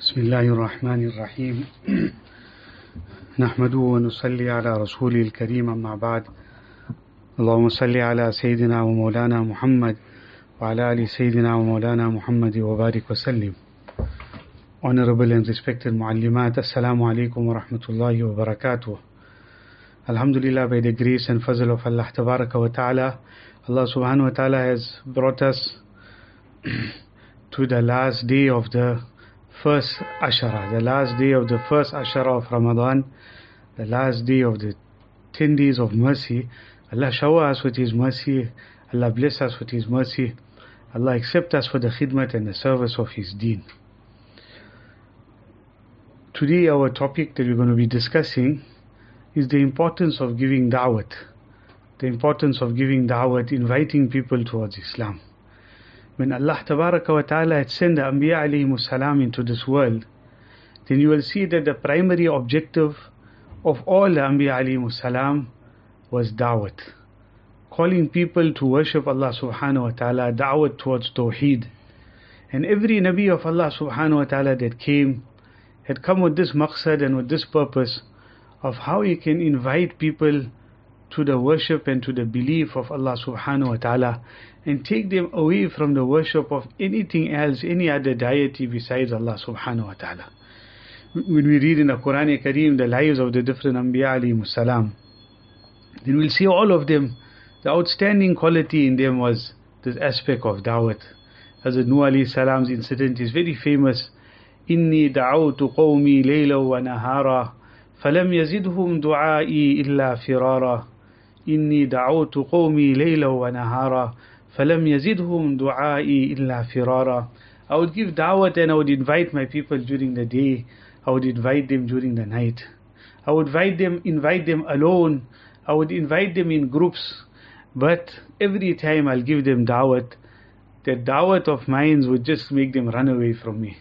بسم الله الرحمن الرحيم نحمده ونصلي على رسوله الكريم أما بعد اللهم صل على سيدنا ومولانا محمد وعلى آل سيدنا ومولانا محمد وبارك وسلم Honorable and respected Assalamu alaikum wa rahmatullahi wa barakatuh. Alhamdulillah, by the grace and fazl of Allah Tabaraka wa Ta'ala, Allah subhanahu wa ta'ala has brought us to the last day of the first Ashara, the last day of the first Ashara of Ramadan, the last day of the 10 days of mercy. Allah shower us with His mercy, Allah bless us with His mercy, Allah accept us for the khidmat and the service of His deen. Today, our topic that we're going to be discussing is the importance of giving da'wat, the importance of giving da'wat, inviting people towards Islam. When Allah Ta'ala had sent the Anbiya alayhi salam into this world, then you will see that the primary objective of all the Anbiya alayhi salam was da'wat. Calling people to worship Allah subhanahu wa ta'ala, da'wat towards tawheed. And every Nabi of Allah subhanahu wa ta'ala that came had come with this maqsad and with this purpose of how he can invite people to the worship and to the belief of Allah subhanahu wa ta'ala and take them away from the worship of anything else, any other deity besides Allah subhanahu wa ta'ala. When we read in the Quran Kareem the lives of the different Anbiya alayhi salam, then we'll see all of them, the outstanding quality in them was this aspect of da'wat. Hazrat Nuh alayhi salam's incident is very famous. إني دعوت قومي ليلا ونهارا فلم يزدهم دعائي إلا فرارا إني دعوت قومي ليلا ونهارا فلم يزدهم دعائي إلا فرارا I would give da'wat and I would invite my people during the day. I would invite them during the night. I would invite them, invite them alone. I would invite them in groups. But every time I'll give them da'wat, that da'wat of mine would just make them run away from me.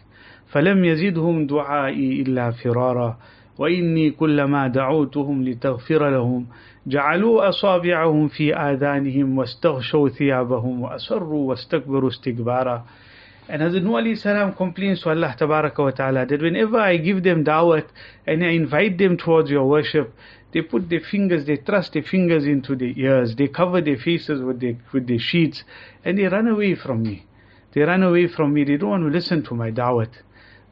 فلم يزدهم دعائي إلا فرارا وإني كلما دعوتهم لتغفر لهم جعلوا أصابعهم في آذانهم واستغشوا ثيابهم وأسروا واستكبروا استكبارا And Hazrat Nuh alayhi salam complains to Allah tabaraka wa ta'ala that whenever I give them da'wat and I invite them towards your worship, they put their fingers, they thrust their fingers into their ears, they cover their faces with their, with their sheets, and they run away from me. They run away from me, they don't want to listen to my da'wat.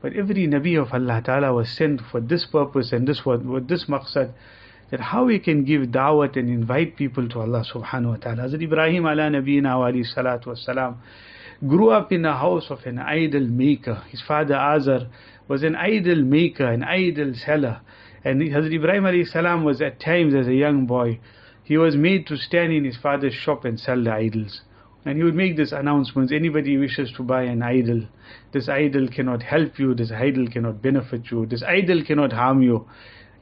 But every Nabi of Allah Ta'ala was sent for this purpose and this was with this maqsad that how we can give da'wat and invite people to Allah subhanahu wa ta'ala. Hazrat Ibrahim ala nabiyina wa alayhi salatu wasalam grew up in a house of an idol maker. His father Azar was an idol maker, an idol seller. And Hazrat Ibrahim alayhi salam was at times as a young boy, he was made to stand in his father's shop and sell the idols. And he would make this announcements, anybody wishes to buy an idol, this idol cannot help you, this idol cannot benefit you, this idol cannot harm you.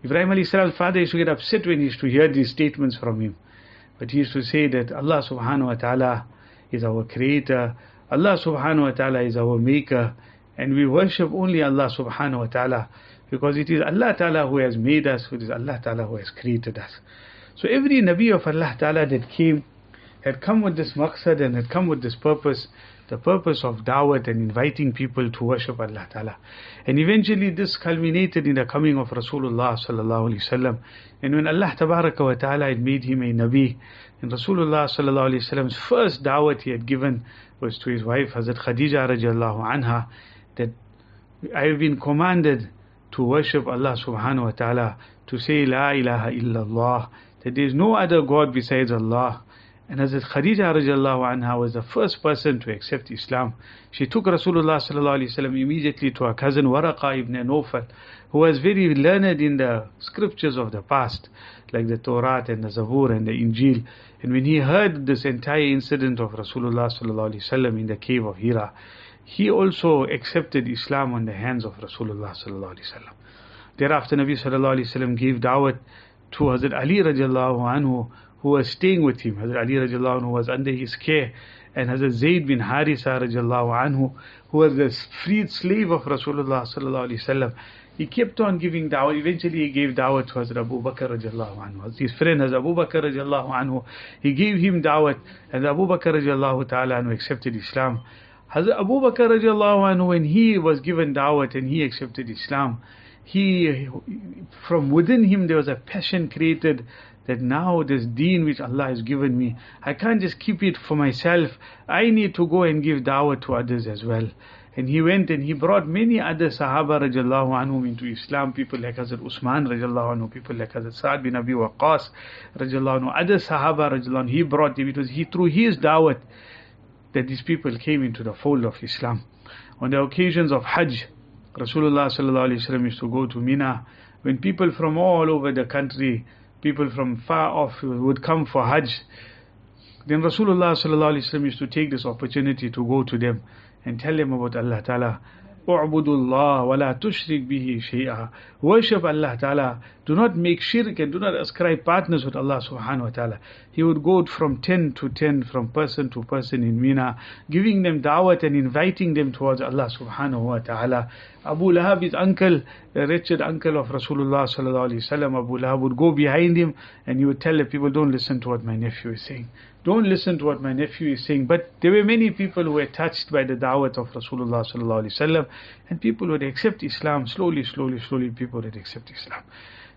Ibrahim alayhi salam's father used to get upset when he used to hear these statements from him. But he used to say that Allah subhanahu wa ta'ala is our creator, Allah subhanahu wa ta'ala is our maker, and we worship only Allah subhanahu wa ta'ala because it is Allah ta'ala who has made us, it is Allah ta'ala who has created us. So every Nabi of Allah ta'ala that came had come with this maqsad and had come with this purpose, the purpose of da'wat and inviting people to worship Allah Ta'ala. And eventually this culminated in the coming of Rasulullah Sallallahu Alaihi Wasallam. And when Allah Ta'ala had made him a Nabi, and Rasulullah Sallallahu Alaihi Wasallam's first da'wat he had given was to his wife Hazrat Khadija radiallahu anha, that I have been commanded to worship Allah Subhanahu wa Ta'ala, to say La ilaha illallah, that there is no other God besides Allah. And Hazrat Khadija radiallahu anha was the first person to accept Islam. She took Rasulullah sallallahu alaihi wasallam immediately to her cousin Waraqa ibn Nawfal, who was very learned in the scriptures of the past, like the Torah and the Zabur and the Injil. And when he heard this entire incident of Rasulullah sallallahu alaihi wasallam in the cave of Hira, he also accepted Islam on the hands of Rasulullah sallallahu alaihi wasallam. Thereafter, Nabi sallallahu alaihi wasallam gave da'wat to Hazrat Ali radiallahu anhu, who was staying with him. Hazrat Ali radiallahu anhu was under his care. And Hazrat Zayd bin Harisa radiallahu anhu, who was the freed slave of Rasulullah sallallahu alaihi wasallam, he kept on giving da'wah. Eventually he gave da'wah to Hazrat Abu Bakr radiallahu anhu. His friend Hazrat Abu Bakr radiallahu anhu, he gave him da'wah and Abu Bakr radiallahu ta'ala anhu accepted Islam. Hazrat Abu Bakr radiallahu anhu, when he was given dawah and he accepted Islam, he, from within him there was a passion created that now this deen which Allah has given me, I can't just keep it for myself. I need to go and give da'wah to others as well. And he went and he brought many other Sahaba radiallahu anhum into Islam, people like Hazrat Usman radiallahu anhu, people like Hazrat Sa'ad bin Abi Waqqas radiallahu anhu, other Sahaba radiallahu anhu, he brought them. It was he, through his da'wat that these people came into the fold of Islam. On the occasions of Hajj, Rasulullah sallallahu alaihi wasallam used to go to Mina. When people from all over the country, people from far off would come for Hajj, then Rasulullah used to take this opportunity to go to them and tell them about Allah Ta'ala. أعبد الله ولا تشرك به bihi shay'a. Worship Allah Ta'ala. Do not make shirk and do not ascribe partners with Allah Subhanahu wa Ta'ala. He would go from 10 to 10, from person to person in Mina, giving them da'wat and inviting them towards Allah Subhanahu wa Ta'ala. Abu Lahab, his uncle, the wretched uncle of Rasulullah Sallallahu Alaihi Wasallam, Abu Lahab would go behind him and he would tell the people, don't listen to what my nephew is saying don't listen to what my nephew is saying. But there were many people who were touched by the da'wat of Rasulullah sallallahu alaihi wasallam, and people would accept Islam slowly, slowly, slowly. People would accept Islam.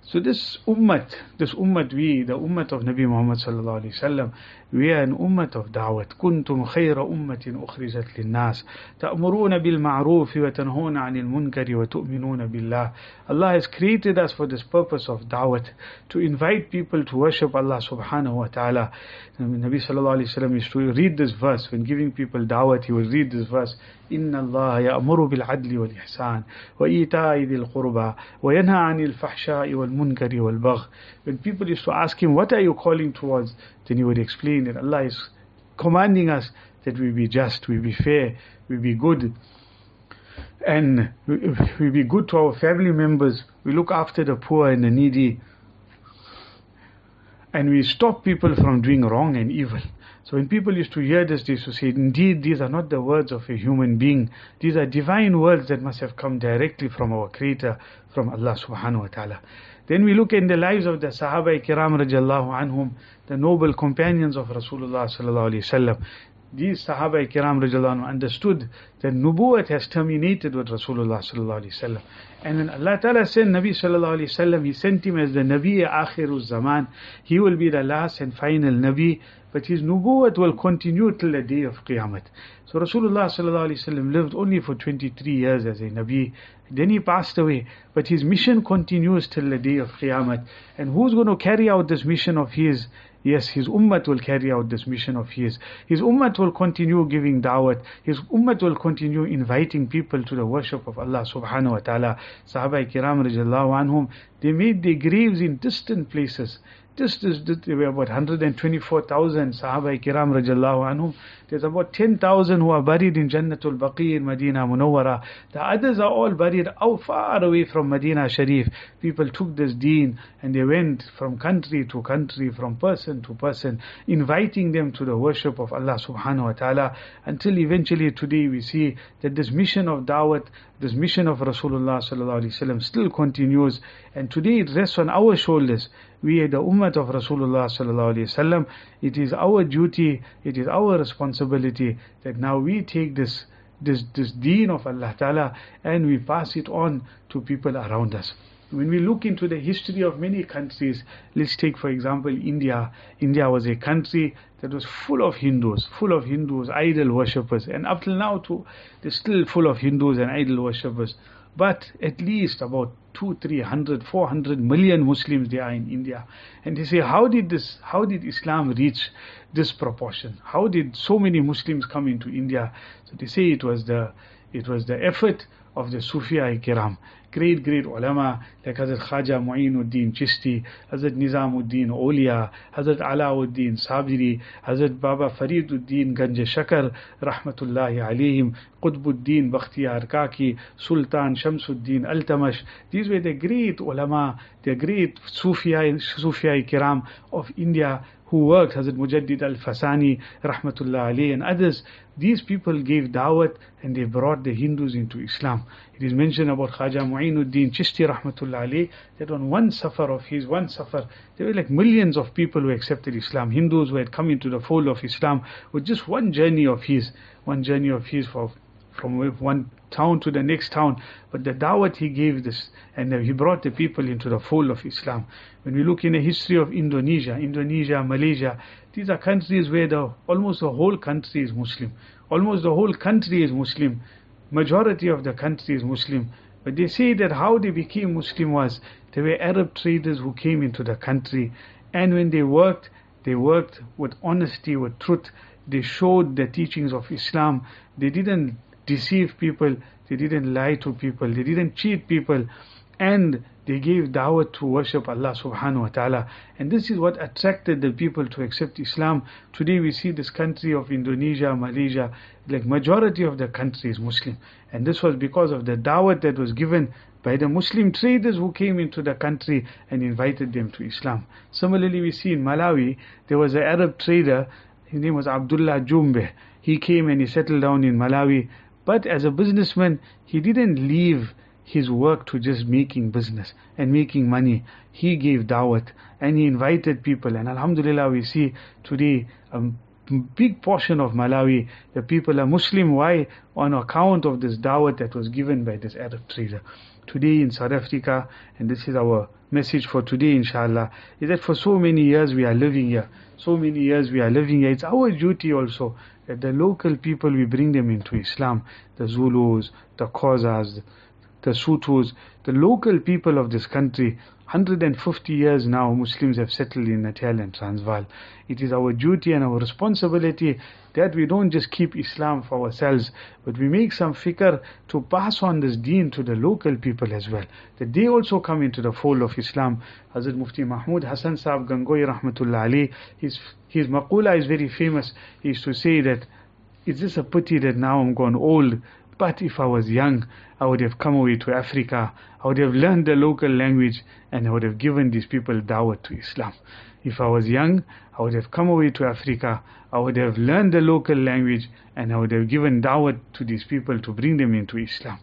So this ummat, this ummat we, the ummat of Nabi Muhammad sallallahu alaihi wasallam, we are an ummat of da'wat. كنتم خير أمة أخرجت للناس تأمرون بالمعروف وتنهون عن المنكر وتؤمنون بالله. Allah has created us for this purpose of da'wat, to invite people to worship Allah subhanahu wa ta'ala. Nabi sallallahu alaihi wasallam used to read this verse when giving people da'wat. He would read this verse. إن الله يأمر بالعدل والإحسان وإيتاء ذي القربى وينهى عن الفحشاء والمنكر munkari wal. When people used to ask him, what are you calling towards? Then he would explain that Allah is commanding us that we be just, we be fair, we be good. And we be good to our family members. We look after the poor and the needy. And we stop people from doing wrong and evil. So when people used to hear this, they used to say, indeed, these are not the words of a human being. These are divine words that must have come directly from our Creator, from Allah subhanahu wa ta'ala. Then we look in the lives of the Sahaba Kiram radiallahu anhum, the noble companions of Rasulullah sallallahu alayhi wasallam. These Sahaba Kiram anhum understood that Nubuwat has terminated with Rasulullah sallallahu Alaihi wasallam. And when Allah Ta'ala sent Nabi sallallahu Alaihi wasallam, He sent him as the Nabi Akhirul Zaman. He will be the last and final Nabi but his nubuwwat will continue till the day of Qiyamah. So Rasulullah sallallahu alaihi wasallam lived only for 23 years as a Nabi. Then he passed away, but his mission continues till the day of Qiyamah. And who's going to carry out this mission of his? Yes, his ummah will carry out this mission of his. His ummah will continue giving da'wat. His ummah will continue inviting people to the worship of Allah subhanahu wa ta'ala. Sahaba kiram radiallahu anhum, they made their graves in distant places. This is there were about 124,000 Sahaba Kiram radiallahu anhum. There's about 10,000 who are buried in Jannatul Baqi in Medina Munawwara. The others are all buried out far away from Medina Sharif. People took this deen and they went from country to country, from person to person, inviting them to the worship of Allah subhanahu wa ta'ala until eventually today we see that this mission of da'wat, this mission of Rasulullah sallallahu alaihi wasallam still continues and today it rests on our shoulders. We are the ummah of Rasulullah sallallahu alaihi wasallam. It is our duty, it is our responsibility that now we take this this this deen of Allah Ta'ala and we pass it on to people around us. When we look into the history of many countries, let's take for example India. India was a country that was full of Hindus, full of Hindus, idol worshippers, and up till now too, they're still full of Hindus and idol worshippers. But at least about two, three hundred, four hundred million Muslims there are in India. And they say, how did this, how did Islam reach this proportion? How did so many Muslims come into India? So they say it was the, it was the effort of the Sufiya Kiram great, great ulama like Hazrat Khaja Mu'inuddin Chishti, Hazrat Nizamuddin Awliya, Hazrat Alauddin Sabiri, Hazrat Baba Fariduddin Ganj Shakar, Rahmatullahi alayhim, Qutbuddin Bakhtiyar Kaki, Sultan Shamsuddin Altamash. These were the great ulama, the great Sufiya, Sufiya Kiram of India who worked, Hazrat Mujaddid al-Fasani, rahmatullah alayhi, and others, these people gave dawat and they brought the Hindus into Islam. It is mentioned about Khaja Mu'in Mu'inuddin Chishti rahmatullah that on one safar of his, one safar, there were like millions of people who accepted Islam, Hindus who had come into the fold of Islam with just one journey of his, one journey of his for, from one town to the next town. But the dawat he gave this, and he brought the people into the fold of Islam. When we look in the history of Indonesia, Indonesia, Malaysia, these are countries where the almost the whole country is Muslim. Almost the whole country is Muslim. Majority of the country is Muslim. But they say that how they became Muslim was they were Arab traders who came into the country, and when they worked, they worked with honesty, with truth. They showed the teachings of Islam. They didn't deceive people, they didn't lie to people, they didn't cheat people, and they gave da'wah to worship Allah subhanahu wa ta'ala. And this is what attracted the people to accept Islam. Today we see this country of Indonesia, Malaysia, like majority of the country is Muslim. And this was because of the da'wah that was given by the Muslim traders who came into the country and invited them to Islam. Similarly, we see in Malawi, there was an Arab trader, his name was Abdullah Jumbe. He came and he settled down in Malawi but as a businessman, he didn't leave his work to just making business and making money. He gave dawat and he invited people. And Alhamdulillah, we see today a big portion of Malawi, the people are Muslim. Why? On account of this dawat that was given by this Arab trader. Today in South Africa, and this is our message for today, inshallah, is that for so many years we are living here. So many years we are living here. It's our duty also that the local people, we bring them into Islam. The Zulus, the Xhosas, the Sothos, the local people of this country. 150 years now, Muslims have settled in Natal and Transvaal. It is our duty and our responsibility that we don't just keep Islam for ourselves, but we make some fikr to pass on this deen to the local people as well. That they also come into the fold of Islam. Hazrat Mufti Mahmud Hassan Saab Gangoi Rahmatullah Ali, his, his maqula is very famous. He used to say that, is this a pity that now I'm gone old? But if I was young, I would have come away to Africa. I would have learned the local language and I would have given these people dawah to Islam. If I was young, I would have come away to Africa. I would have learned the local language and I would have given dawah to these people to bring them into Islam.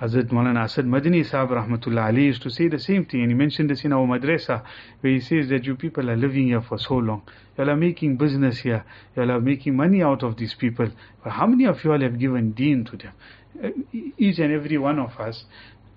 Hazrat Maulana Asad Madani Sahib Rahmatullah Ali used to say the same thing and he mentioned this in our madrasa where he says that you people are living here for so long. You all are making business here. You all are making money out of these people. But how many of you all have given deen to them? Each and every one of us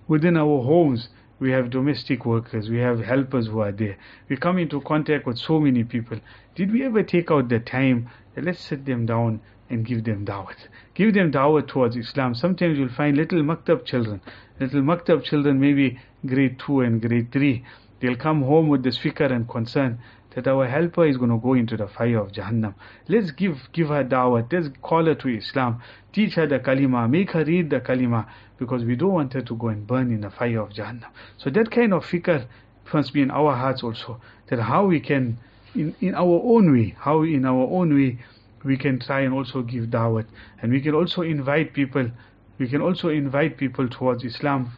within our homes we have domestic workers, we have helpers who are there. We come into contact with so many people. Did we ever take out the time? Let's sit them down and give them dawah. Give them dawah towards Islam. Sometimes you'll find little maktab children, little maktab children, maybe grade 2 and grade 3. They'll come home with this fikr and concern that our helper is going to go into the fire of Jahannam. Let's give, give her dawah. Let's call her to Islam. Teach her the kalima. Make her read the kalima because we don't want her to go and burn in the fire of Jahannam. So that kind of fikr must be in our hearts also. That how we can, in, in our own way, how in our own way, we can try and also give da'wat and we can also invite people we can also invite people towards Islam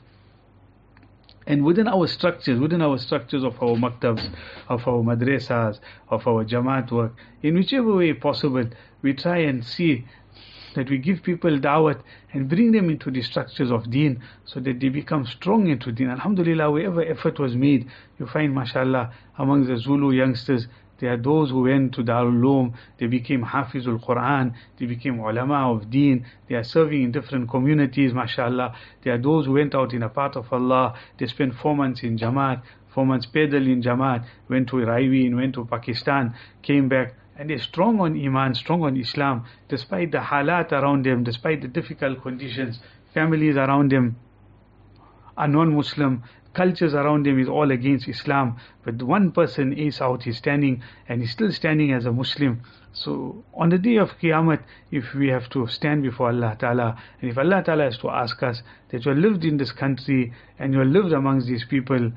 and within our structures, within our structures of our maktabs, of our madrasas, of our jamaat work, in whichever way possible, we try and see that we give people da'wat and bring them into the structures of deen so that they become strong into deen. Alhamdulillah, wherever effort was made, you find, mashallah, among the Zulu youngsters, there are those who went to Darul Uloom, they became Hafizul Quran, they became ulama of deen, they are serving in different communities, mashallah. There are those who went out in a path of Allah, they spent four months in Jamaat, four months pedal in Jamaat, went to Raiwind, went to Pakistan, came back, and they're strong on Iman, strong on Islam, despite the halat around them, despite the difficult conditions, families around them are non-Muslim, cultures around him is all against Islam, but one person is out, he's standing, and he's still standing as a Muslim. So on the day of Qiyamah, if we have to stand before Allah Ta'ala, and if Allah Ta'ala has to ask us that you lived in this country and you lived amongst these people,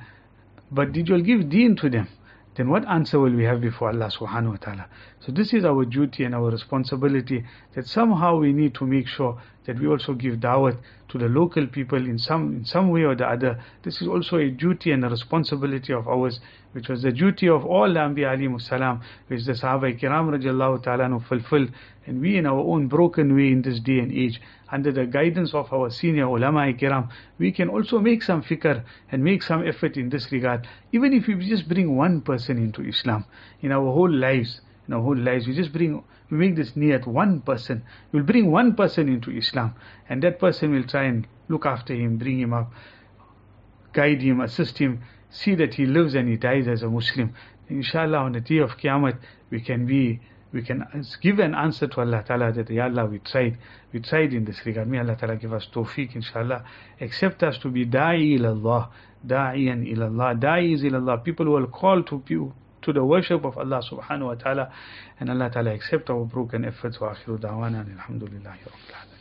but did you give deen to them? Then what answer will we have before Allah subhanahu wa ta'ala? So this is our duty and our responsibility that somehow we need to make sure that we also give da'wah to the local people in some in some way or the other. This is also a duty and a responsibility of ours, which was the duty of all the Anbiya alayhi salam, which the Sahaba kiram radiallahu ta'ala fulfilled. And we in our own broken way in this day and age, under the guidance of our senior ulama kiram, we can also make some fikr and make some effort in this regard. Even if we just bring one person into Islam in our whole lives, in our whole lives, we just bring we make this niyat one person. We'll bring one person into Islam, and that person will try and look after him, bring him up, guide him, assist him, see that he lives and he dies as a Muslim. Inshallah, on the day of Qiyamah, we can be we can give an answer to Allah Ta'ala that, Ya Allah, we tried, we tried in this regard. May Allah Ta'ala give us tawfiq, inshallah. Accept us to be da'i ilallah, da'iyan ilallah. Da'i is ilallah. People who will call to you to the worship of Allah subhanahu wa ta'ala. And Allah ta'ala accept our broken efforts wa akhiru da'wana alhamdulillahi rabbil alamin